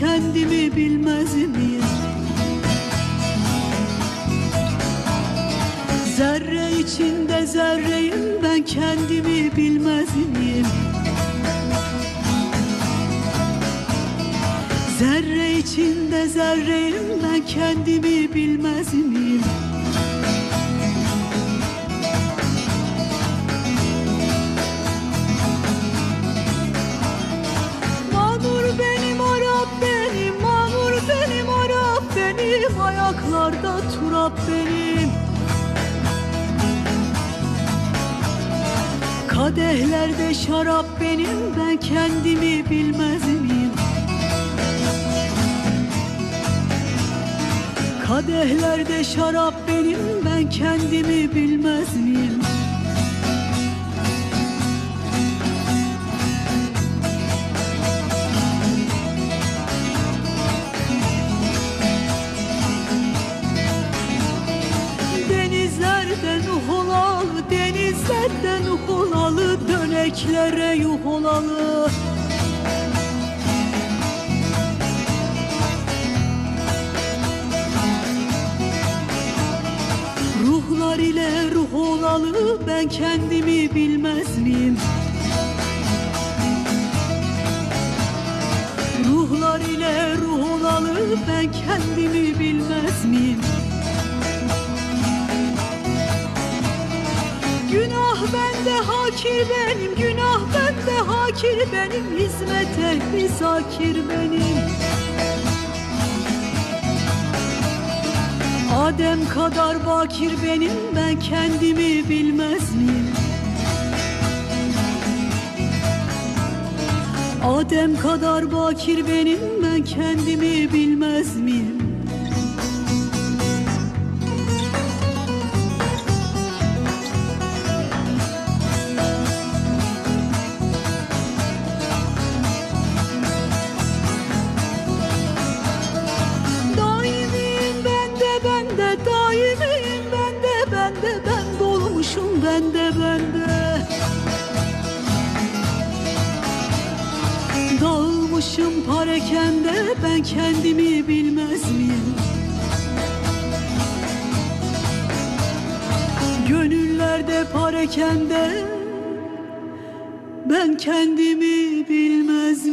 kendimi bilmez miyim? Zerre içinde zerreyim ben kendimi bilmez miyim? Zerre içinde zerreyim ben kendimi bilmez miyim? Ayaklarda turap benim Kadehlerde şarap benim Ben kendimi bilmez miyim? Kadehlerde şarap benim Ben kendimi bilmez miyim? Denizlerden nuh olalı, denizlerden nuh olalı, döneklere yuh olalı. Ruhlar ile ruh olalı, ben kendimi bilmez miyim? Ruhlar ile ruh olalı, ben kendimi bilmez miyim? Bende hakir benim Günah bende hakir benim Hizmet ehli benim Adem kadar bakir benim Ben kendimi bilmez miyim? Adem kadar bakir benim Ben kendimi bilmez miyim? Dağılmışım parekende ben kendimi bilmez miyim? Gönüllerde parekende ben kendimi bilmez